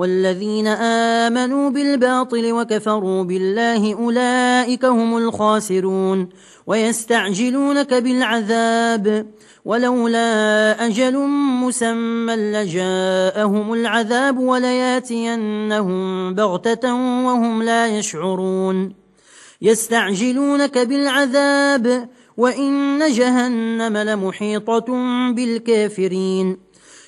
والذين آمنوا بالباطل وكفروا بالله أولئك هم الخاسرون ويستعجلونك بالعذاب ولولا أجل مسمى لجاءهم العذاب ولياتينهم بغتة وهم لا يشعرون يستعجلونك بالعذاب وإن جهنم لمحيطة بالكافرين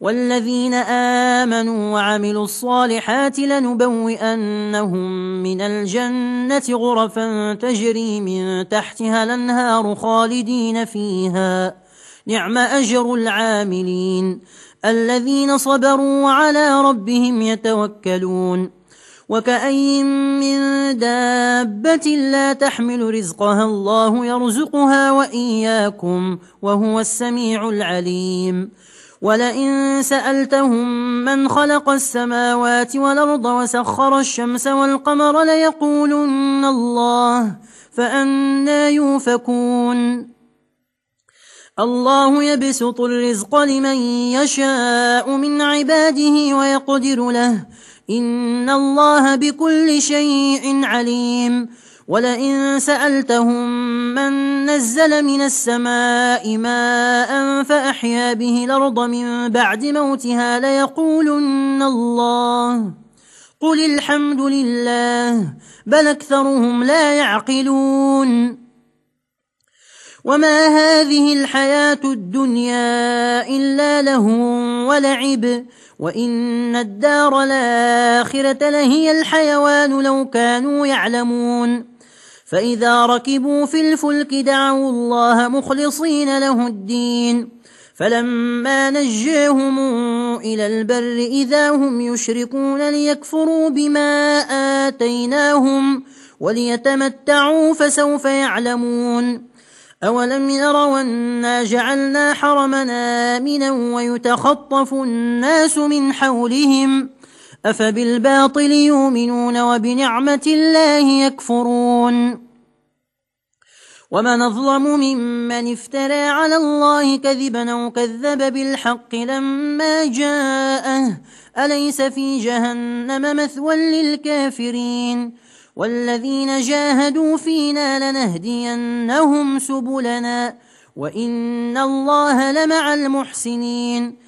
والذين آمنوا وعملوا الصالحات لنبوئنهم من الجنة غرفا تجري من تحتها لنهار خالدين فيها نعم أجر العاملين الذين صبروا على ربهم يتوكلون وكأي من دابة لا تحمل رزقها الله يرزقها وإياكم وهو السميع العليم ولئن سألتهم من خلق السماوات والأرض وسخر الشمس والقمر ليقولن الله فأنا يوفكون. الله يبسط الرزق لمن يشاء من عباده ويقدر له. إن الله بكل شيء عليم. ولئن سألتهم من نزل من السماء ماء فأحيا به الأرض من بعد موتها ليقولن الله. قل الحمد لله بل أكثرهم لا يعقلون. وما هذه الحياة الدنيا إلا له ولعب وإن الدار الآخرة لهي الحيوان لو كانوا يعلمون. فإذا ركبوا في الفلك دعوا الله مخلصين له الدين فلما نجيهم إلى البر إذا هم يشركون ليكفروا بما آتيناهم وليتمتعوا فسوف يعلمون أولم يروا أنا جعلنا حرمنا آمنا ويتخطف الناس من حولهم أفبالباطل يؤمنون وبنعمة الله يكفرون ومن ظلم ممن افترى على الله كذبا أو كذب بالحق لما جاءه أليس في جهنم مثوى للكافرين والذين جاهدوا فينا لنهدينهم سبلنا وإن الله لمع المحسنين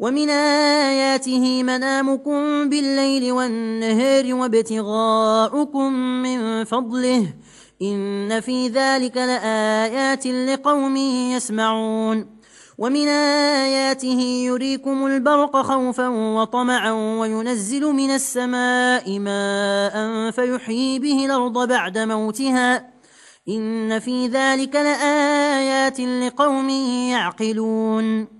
ومن آياته منامكم بالليل والنهار وابتغاؤكم من فضله إن في ذلك لآيات لقوم يسمعون ومن آياته يريكم البرق خوفا وطمعا وينزل من السماء ماء فيحيي به الأرض بعد موتها إن في ذلك لآيات لقوم يعقلون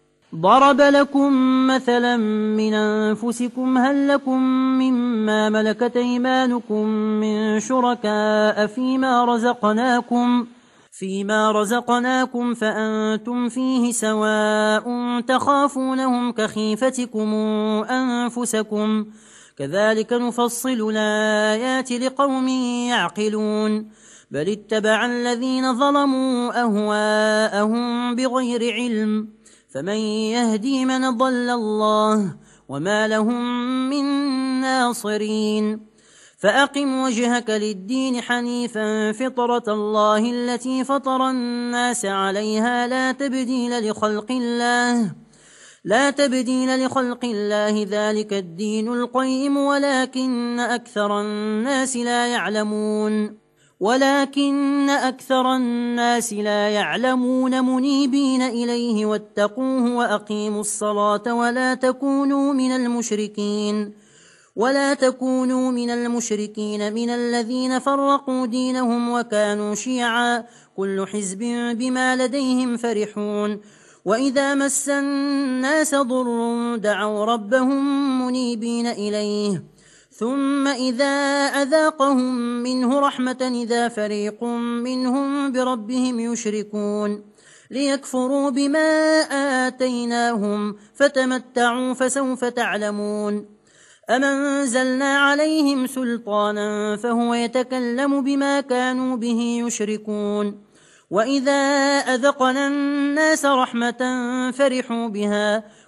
ضرب لكم مثلا من أنفسكم هل لكم مما ملكت إيمانكم من شركاء فيما رزقناكم فيما رزقناكم فأنتم فيه سواء تخافونهم كخيفتكم أنفسكم كذلك نفصل الآيات لقوم يعقلون بل اتبع الذين ظلموا أهواءهم بغير علم فمن يهدي من ضل الله وما لهم من ناصرين. فأقم وجهك للدين حنيفا فطرة الله التي فطر الناس عليها لا تبديل لخلق الله. لا تبديل لخلق الله ذلك الدين القيم ولكن أكثر الناس لا يعلمون. ولكن أكثر الناس لا يعلمون منيبين إليه واتقوه وأقيموا الصلاة ولا تكونوا من المشركين ولا تكونوا من المشركين من الذين فرقوا دينهم وكانوا شيعا كل حزب بما لديهم فرحون وإذا مس الناس ضر دعوا ربهم منيبين إليه ثم إذا أذاقهم منه رحمة إذا فريق منهم بربهم يشركون ليكفروا بما آتيناهم فتمتعوا فسوف تعلمون أمنزلنا عليهم سلطانا فهو يتكلم بما كانوا به يشركون وإذا أذقنا الناس رحمة فرحوا بها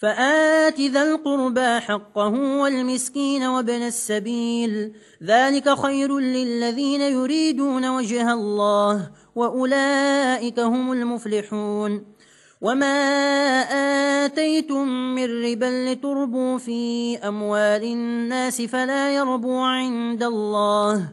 فآت ذا القربى حقه والمسكين وابن السبيل. ذلك خير للذين يريدون وجه الله وأولئك هم المفلحون. وما آتيتم من ربا لتربوا في أموال الناس فلا يربوا عند الله.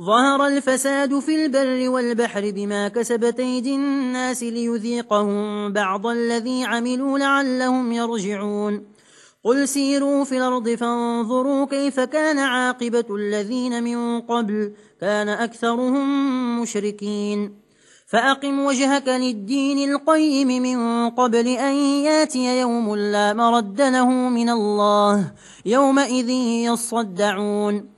ظهر الفساد في البر والبحر بما كسبت أيدي الناس ليذيقهم بعض الذي عملوا لعلهم يرجعون. قل سيروا في الأرض فانظروا كيف كان عاقبة الذين من قبل كان أكثرهم مشركين. فأقم وجهك للدين القيم من قبل أن يأتي يوم لا مرد له من الله يومئذ يصدعون.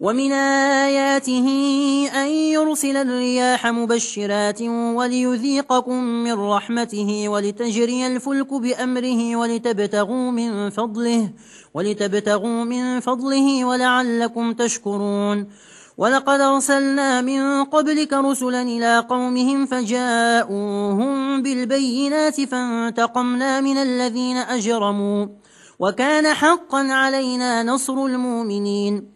ومن آياته أن يرسل الرياح مبشرات وليذيقكم من رحمته ولتجري الفلك بأمره ولتبتغوا من فضله, ولتبتغوا من فضله ولعلكم تشكرون ولقد أرسلنا من قبلك رسلا إلى قومهم فجاءوهم بالبينات فانتقمنا من الذين أجرموا وكان حقا علينا نصر المؤمنين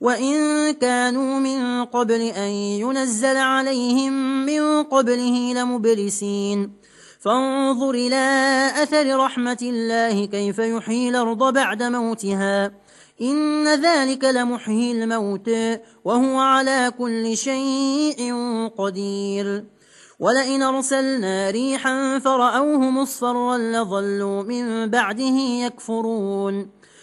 وإن كانوا من قبل أن ينزل عليهم من قبله لمبلسين فانظر إلى أثر رحمة الله كيف يحيي الأرض بعد موتها إن ذلك لمحيي الموت وهو على كل شيء قدير ولئن أرسلنا ريحا فرأوه مصفرا لظلوا من بعده يكفرون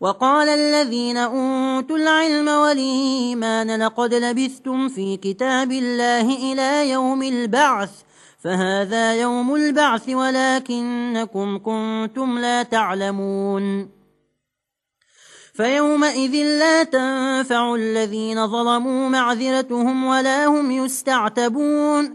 وقال الذين أوتوا العلم والإيمان لقد لبثتم في كتاب الله إلى يوم البعث فهذا يوم البعث ولكنكم كنتم لا تعلمون. فيومئذ لا تنفع الذين ظلموا معذرتهم ولا هم يستعتبون.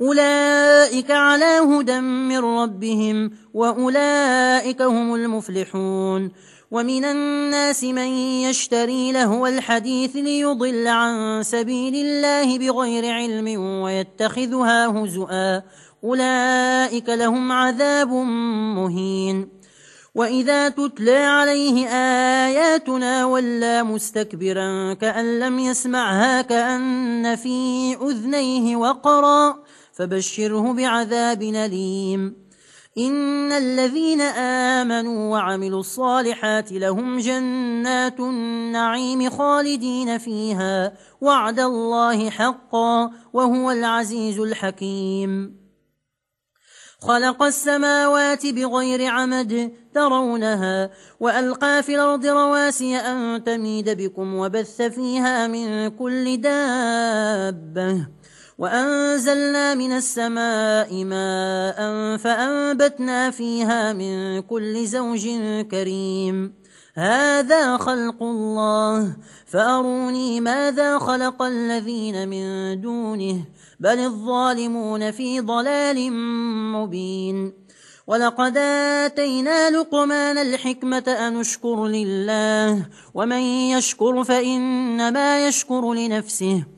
أولئك على هدى من ربهم وأولئك هم المفلحون ومن الناس من يشتري لهو الحديث ليضل عن سبيل الله بغير علم ويتخذها هزؤا أولئك لهم عذاب مهين وإذا تتلى عليه آياتنا ولا مستكبرا كأن لم يسمعها كأن في أذنيه وقرا فبشره بعذاب نليم إن الذين آمنوا وعملوا الصالحات لهم جنات النعيم خالدين فيها. وعد الله حقا وهو العزيز الحكيم. خلق السماوات بغير عمد ترونها وألقى في الأرض رواسي أن تميد بكم وبث فيها من كل دابة. وأنزلنا من السماء ماء فأنبتنا فيها من كل زوج كريم. هذا خلق الله. فأروني ماذا خلق الذين من دونه. بل الظالمون في ضلال مبين. ولقد آتينا لقمان الحكمة أنشكر لله. ومن يشكر فإنما يشكر لنفسه.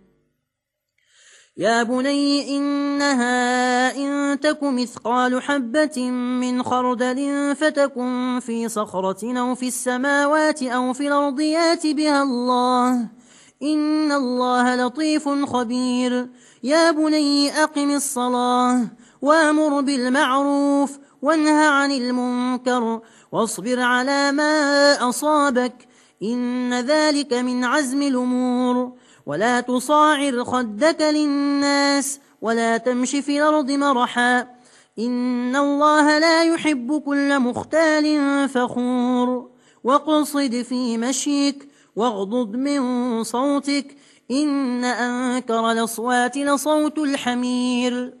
يا بني إنها إن تك مثقال حبة من خردل فتكن في صخرة أو في السماوات أو في الأرضيات بها الله إن الله لطيف خبير. يا بني أقم الصلاة وامر بالمعروف وانهى عن المنكر واصبر على ما أصابك إن ذلك من عزم الأمور ولا تصاعر خدك للناس ولا تمش في الأرض مرحا إن الله لا يحب كل مختال فخور وقصد في مشيك واغضض من صوتك إن أنكر لصوات لصوت الحمير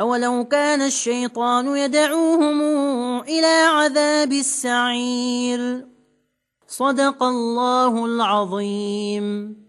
أولو كان الشيطان يدعوهم إلى عذاب السعير. صدق الله العظيم.